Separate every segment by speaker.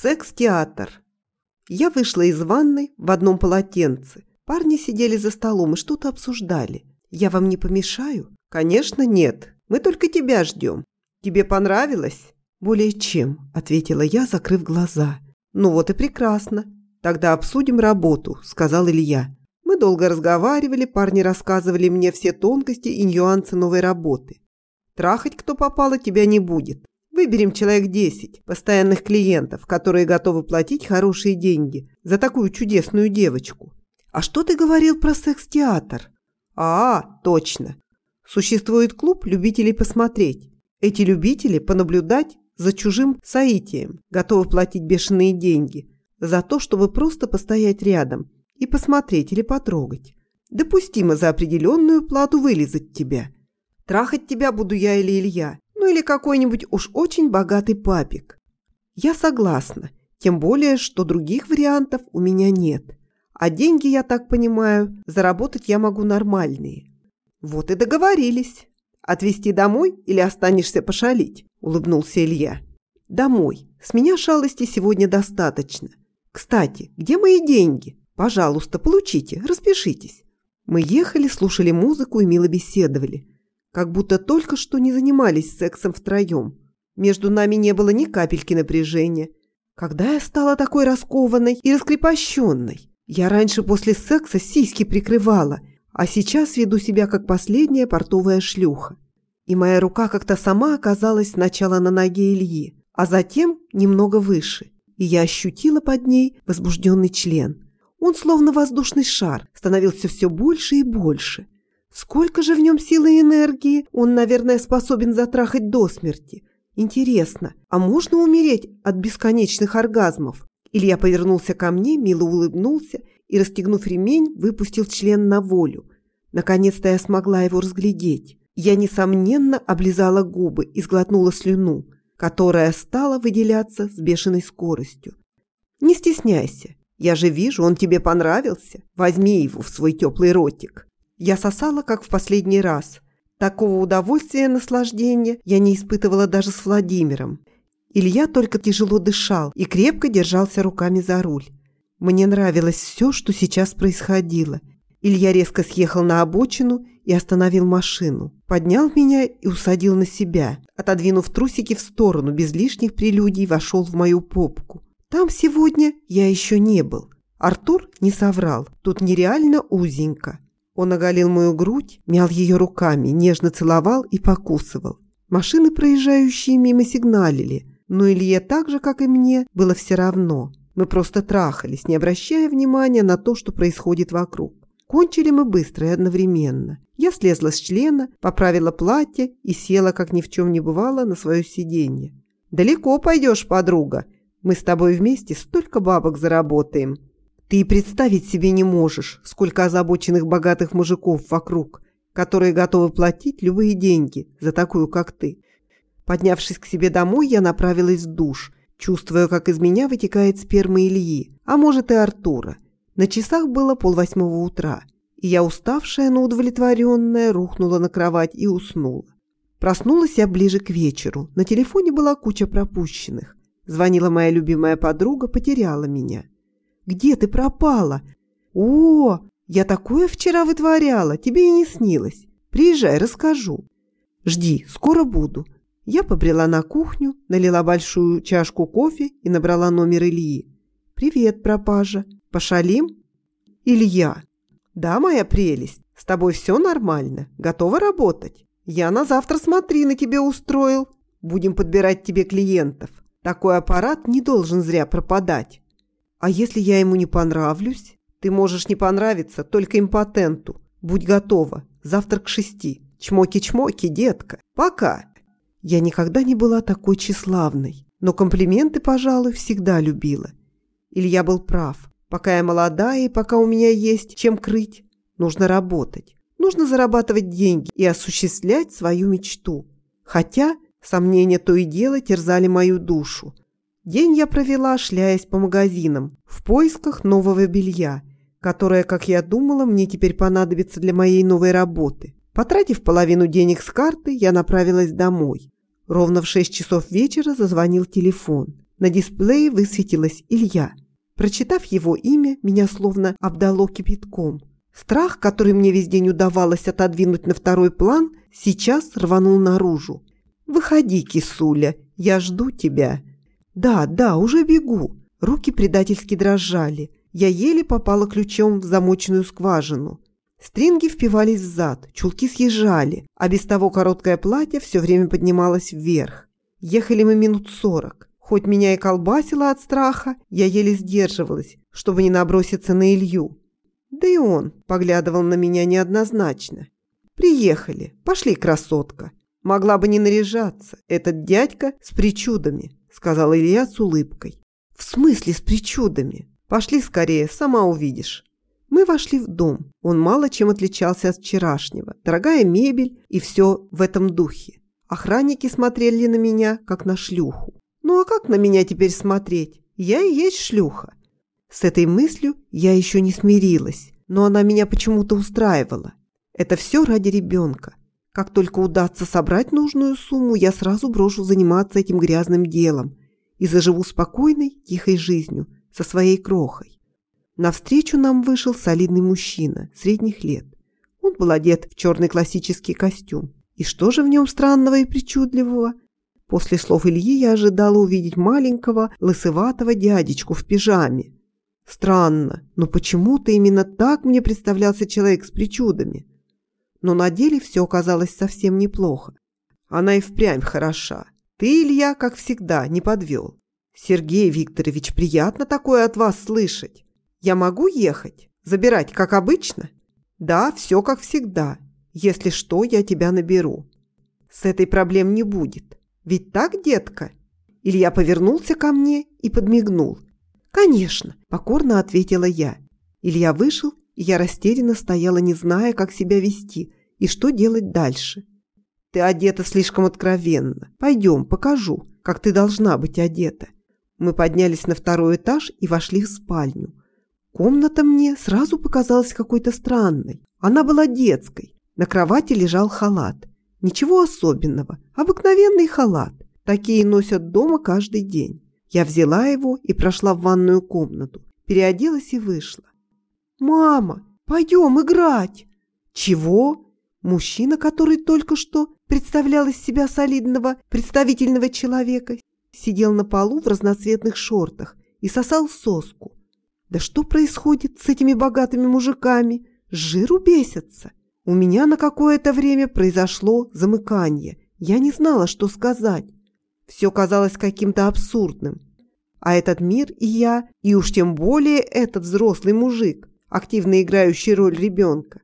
Speaker 1: Секс-театр. Я вышла из ванной в одном полотенце. Парни сидели за столом и что-то обсуждали. «Я вам не помешаю?» «Конечно, нет. Мы только тебя ждем. Тебе понравилось?» «Более чем», – ответила я, закрыв глаза. «Ну вот и прекрасно. Тогда обсудим работу», – сказал Илья. Мы долго разговаривали, парни рассказывали мне все тонкости и нюансы новой работы. Трахать кто попало тебя не будет. Выберем человек 10 постоянных клиентов, которые готовы платить хорошие деньги за такую чудесную девочку. А что ты говорил про секс-театр? А, точно. Существует клуб любителей посмотреть. Эти любители понаблюдать за чужим соитием, готовы платить бешеные деньги за то, чтобы просто постоять рядом и посмотреть или потрогать. Допустимо за определенную плату вылезать тебя. Трахать тебя буду я или Илья, или какой-нибудь уж очень богатый папик. Я согласна, тем более, что других вариантов у меня нет. А деньги, я так понимаю, заработать я могу нормальные. Вот и договорились. Отвезти домой или останешься пошалить? Улыбнулся Илья. Домой. С меня шалости сегодня достаточно. Кстати, где мои деньги? Пожалуйста, получите, распишитесь. Мы ехали, слушали музыку и мило беседовали как будто только что не занимались сексом втроем. Между нами не было ни капельки напряжения. Когда я стала такой раскованной и раскрепощенной? Я раньше после секса сиськи прикрывала, а сейчас веду себя как последняя портовая шлюха. И моя рука как-то сама оказалась сначала на ноге Ильи, а затем немного выше, и я ощутила под ней возбужденный член. Он, словно воздушный шар, становился все больше и больше – Сколько же в нем силы и энергии он, наверное, способен затрахать до смерти. Интересно, а можно умереть от бесконечных оргазмов? Илья повернулся ко мне, мило улыбнулся и, расстегнув ремень, выпустил член на волю. Наконец-то я смогла его разглядеть. Я, несомненно, облизала губы и сглотнула слюну, которая стала выделяться с бешеной скоростью. «Не стесняйся. Я же вижу, он тебе понравился. Возьми его в свой теплый ротик». Я сосала, как в последний раз. Такого удовольствия и наслаждения я не испытывала даже с Владимиром. Илья только тяжело дышал и крепко держался руками за руль. Мне нравилось все, что сейчас происходило. Илья резко съехал на обочину и остановил машину. Поднял меня и усадил на себя. Отодвинув трусики в сторону, без лишних прелюдий вошел в мою попку. Там сегодня я еще не был. Артур не соврал. Тут нереально узенько. Он оголил мою грудь, мял ее руками, нежно целовал и покусывал. Машины, проезжающие мимо, сигналили, но Илье так же, как и мне, было все равно. Мы просто трахались, не обращая внимания на то, что происходит вокруг. Кончили мы быстро и одновременно. Я слезла с члена, поправила платье и села, как ни в чем не бывало, на свое сиденье. «Далеко пойдешь, подруга. Мы с тобой вместе столько бабок заработаем», ты и представить себе не можешь, сколько озабоченных богатых мужиков вокруг, которые готовы платить любые деньги за такую, как ты. Поднявшись к себе домой, я направилась в душ, чувствуя, как из меня вытекает сперма Ильи, а может и Артура. На часах было полвосьмого утра, и я, уставшая, но удовлетворенная, рухнула на кровать и уснула. Проснулась я ближе к вечеру. На телефоне была куча пропущенных. Звонила моя любимая подруга, потеряла меня. Где ты пропала? О, я такое вчера вытворяла, тебе и не снилось. Приезжай, расскажу. Жди, скоро буду. Я побрела на кухню, налила большую чашку кофе и набрала номер Ильи. «Привет, пропажа. Пошалим?» «Илья». «Да, моя прелесть. С тобой все нормально. Готова работать? Я на завтра смотри на тебе устроил. Будем подбирать тебе клиентов. Такой аппарат не должен зря пропадать». А если я ему не понравлюсь? Ты можешь не понравиться только импотенту. Будь готова. Завтра к шести. Чмоки-чмоки, детка. Пока. Я никогда не была такой тщеславной. Но комплименты, пожалуй, всегда любила. Илья был прав. Пока я молодая и пока у меня есть чем крыть, нужно работать. Нужно зарабатывать деньги и осуществлять свою мечту. Хотя сомнения то и дело терзали мою душу. День я провела, шляясь по магазинам, в поисках нового белья, которое, как я думала, мне теперь понадобится для моей новой работы. Потратив половину денег с карты, я направилась домой. Ровно в 6 часов вечера зазвонил телефон. На дисплее высветилось Илья. Прочитав его имя, меня словно обдало кипятком. Страх, который мне весь день удавалось отодвинуть на второй план, сейчас рванул наружу. «Выходи, кисуля, я жду тебя». «Да, да, уже бегу». Руки предательски дрожали. Я еле попала ключом в замоченную скважину. Стринги впивались в зад, чулки съезжали, а без того короткое платье все время поднималось вверх. Ехали мы минут сорок. Хоть меня и колбасило от страха, я еле сдерживалась, чтобы не наброситься на Илью. Да и он поглядывал на меня неоднозначно. «Приехали. Пошли, красотка. Могла бы не наряжаться. Этот дядька с причудами», — сказал Илья с улыбкой. «В смысле с причудами? Пошли скорее, сама увидишь». Мы вошли в дом. Он мало чем отличался от вчерашнего. Дорогая мебель и все в этом духе. Охранники смотрели на меня, как на шлюху. Ну а как на меня теперь смотреть? Я и есть шлюха. С этой мыслью я еще не смирилась, но она меня почему-то устраивала. Это все ради ребенка. Как только удастся собрать нужную сумму, я сразу брошу заниматься этим грязным делом и заживу спокойной, тихой жизнью со своей крохой. Навстречу нам вышел солидный мужчина средних лет. Он был одет в черный классический костюм. И что же в нем странного и причудливого? После слов Ильи я ожидала увидеть маленького, лысоватого дядечку в пижаме. Странно, но почему-то именно так мне представлялся человек с причудами. Но на деле все оказалось совсем неплохо. Она и впрямь хороша. Ты, Илья, как всегда, не подвел. Сергей Викторович, приятно такое от вас слышать. Я могу ехать? Забирать, как обычно? Да, все как всегда. Если что, я тебя наберу. С этой проблем не будет. Ведь так, детка? Илья повернулся ко мне и подмигнул. «Конечно», – покорно ответила я. Илья вышел, я растерянно стояла, не зная, как себя вести и что делать дальше. «Ты одета слишком откровенно. Пойдем, покажу, как ты должна быть одета». Мы поднялись на второй этаж и вошли в спальню. Комната мне сразу показалась какой-то странной. Она была детской. На кровати лежал халат. Ничего особенного. Обыкновенный халат. Такие носят дома каждый день. Я взяла его и прошла в ванную комнату. Переоделась и вышла. «Мама, пойдем играть!» «Чего?» Мужчина, который только что представлял из себя солидного, представительного человека, сидел на полу в разноцветных шортах и сосал соску. Да что происходит с этими богатыми мужиками? Жиру бесятся. У меня на какое-то время произошло замыкание. Я не знала, что сказать. Все казалось каким-то абсурдным. А этот мир и я, и уж тем более этот взрослый мужик, активно играющий роль ребенка.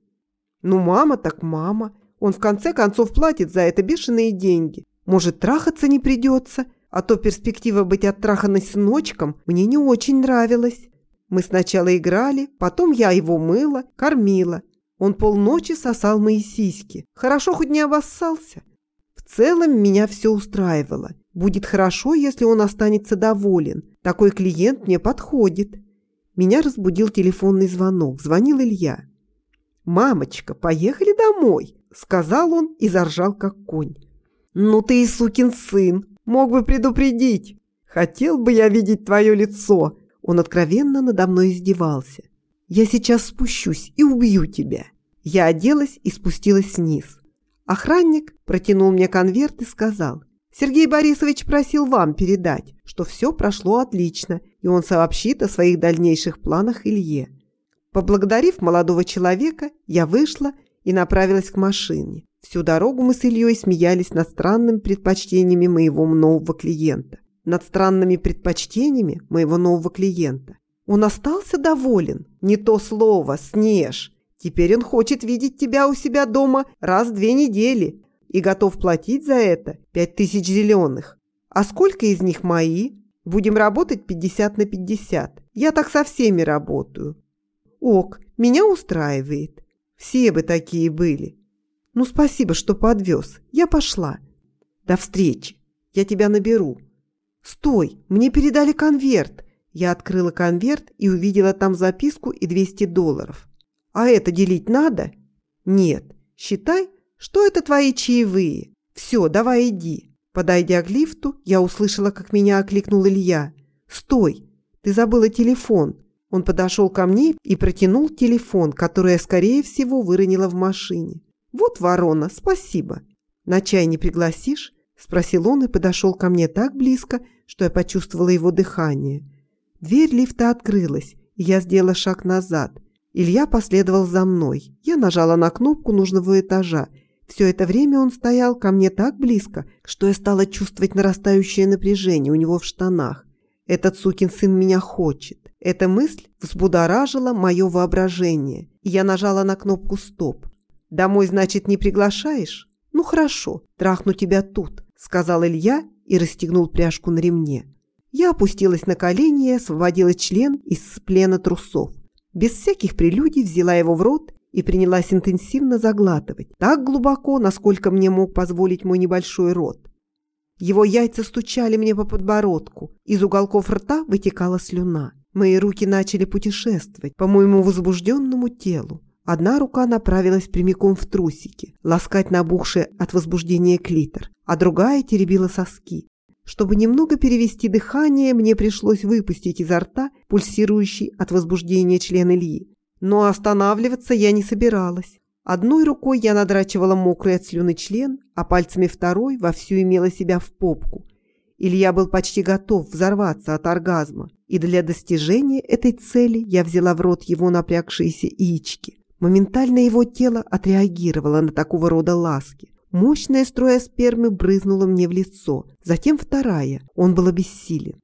Speaker 1: Ну, мама так мама. Он в конце концов платит за это бешеные деньги. Может, трахаться не придется, а то перспектива быть оттраханной сыночком мне не очень нравилась. Мы сначала играли, потом я его мыла, кормила. Он полночи сосал мои сиськи. Хорошо хоть не обоссался. В целом меня все устраивало. Будет хорошо, если он останется доволен. Такой клиент мне подходит. Меня разбудил телефонный звонок. Звонил Илья. «Мамочка, поехали домой», — сказал он и заржал, как конь. «Ну ты и сукин сын, Мог бы предупредить. Хотел бы я видеть твое лицо. Он откровенно надо мной издевался. Я сейчас спущусь и убью тебя. Я оделась и спустилась вниз. Охранник протянул мне конверт и сказал. Сергей Борисович просил вам передать, что все прошло отлично, и он сообщит о своих дальнейших планах Илье. Поблагодарив молодого человека, я вышла и направилась к машине. Всю дорогу мы с Ильей смеялись над странными предпочтениями моего нового клиента. Над странными предпочтениями моего нового клиента. Он остался доволен. Не то слово, Снеж. Теперь он хочет видеть тебя у себя дома раз в две недели и готов платить за это пять тысяч зеленых. А сколько из них мои? Будем работать 50 на 50. Я так со всеми работаю. Ок, меня устраивает. Все бы такие были. «Ну, спасибо, что подвез. Я пошла. До встречи. Я тебя наберу». «Стой! Мне передали конверт!» Я открыла конверт и увидела там записку и 200 долларов. «А это делить надо?» «Нет. Считай, что это твои чаевые. Все, давай иди». Подойдя к лифту, я услышала, как меня окликнул Илья. «Стой! Ты забыла телефон!» Он подошел ко мне и протянул телефон, который я, скорее всего, выронила в машине. «Вот ворона, спасибо!» «На чай не пригласишь?» – спросил он и подошел ко мне так близко, что я почувствовала его дыхание. Дверь лифта открылась, и я сделала шаг назад. Илья последовал за мной. Я нажала на кнопку нужного этажа. Все это время он стоял ко мне так близко, что я стала чувствовать нарастающее напряжение у него в штанах. Этот сукин сын меня хочет. Эта мысль взбудоражила мое воображение, и я нажала на кнопку «Стоп». «Домой, значит, не приглашаешь?» «Ну хорошо, трахну тебя тут», — сказал Илья и расстегнул пряжку на ремне. Я опустилась на колени и освободила член из плена трусов. Без всяких прелюдий взяла его в рот и принялась интенсивно заглатывать, так глубоко, насколько мне мог позволить мой небольшой рот. Его яйца стучали мне по подбородку, из уголков рта вытекала слюна. Мои руки начали путешествовать по моему возбужденному телу. Одна рука направилась прямиком в трусики, ласкать набухший от возбуждения клитор, а другая теребила соски. Чтобы немного перевести дыхание, мне пришлось выпустить изо рта пульсирующий от возбуждения член Ильи. Но останавливаться я не собиралась. Одной рукой я надрачивала мокрый от слюны член, а пальцами второй вовсю имела себя в попку. Илья был почти готов взорваться от оргазма, и для достижения этой цели я взяла в рот его напрягшиеся яички. Моментально его тело отреагировало на такого рода ласки. Мощная струя спермы брызнула мне в лицо, затем вторая. Он был обессилен.